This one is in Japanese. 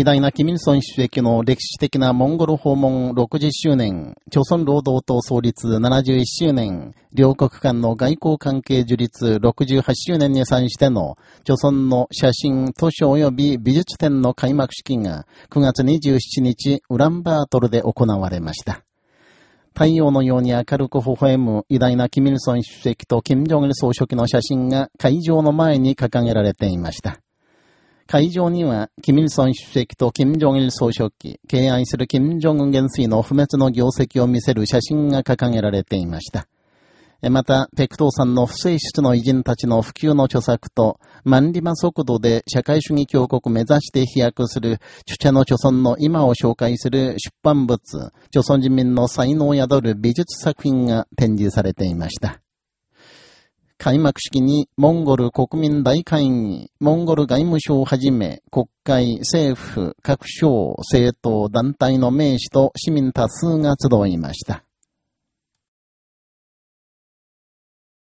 偉大なキミルソン主席の歴史的なモンゴル訪問60周年、朝鮮労働党創立71周年、両国間の外交関係樹立68周年に際しての、朝鮮の写真、図書及び美術展の開幕式が9月27日、ウランバートルで行われました。太陽のように明るく微笑む偉大なキミルソン主席とキム・ジョンイル総書記の写真が会場の前に掲げられていました。会場には、キミルソン主席とキム・ジョンイル総書記、敬愛するキム・ジョンウン元帥の不滅の業績を見せる写真が掲げられていました。また、ペクトーさんの不正室の偉人たちの普及の著作と、万里馬速度で社会主義強国目指して飛躍する、著者の著村の今を紹介する出版物、著村人民の才能を宿る美術作品が展示されていました。開幕式にモンゴル国民大会議、モンゴル外務省をはじめ、国会、政府、各省、政党、団体の名士と市民多数が集いました。